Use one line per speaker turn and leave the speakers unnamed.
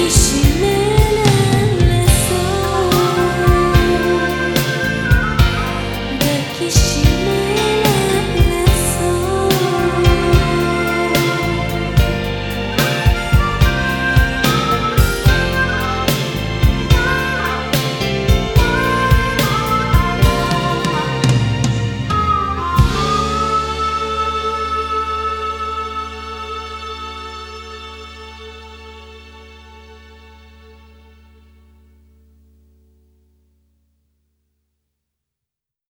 きしめ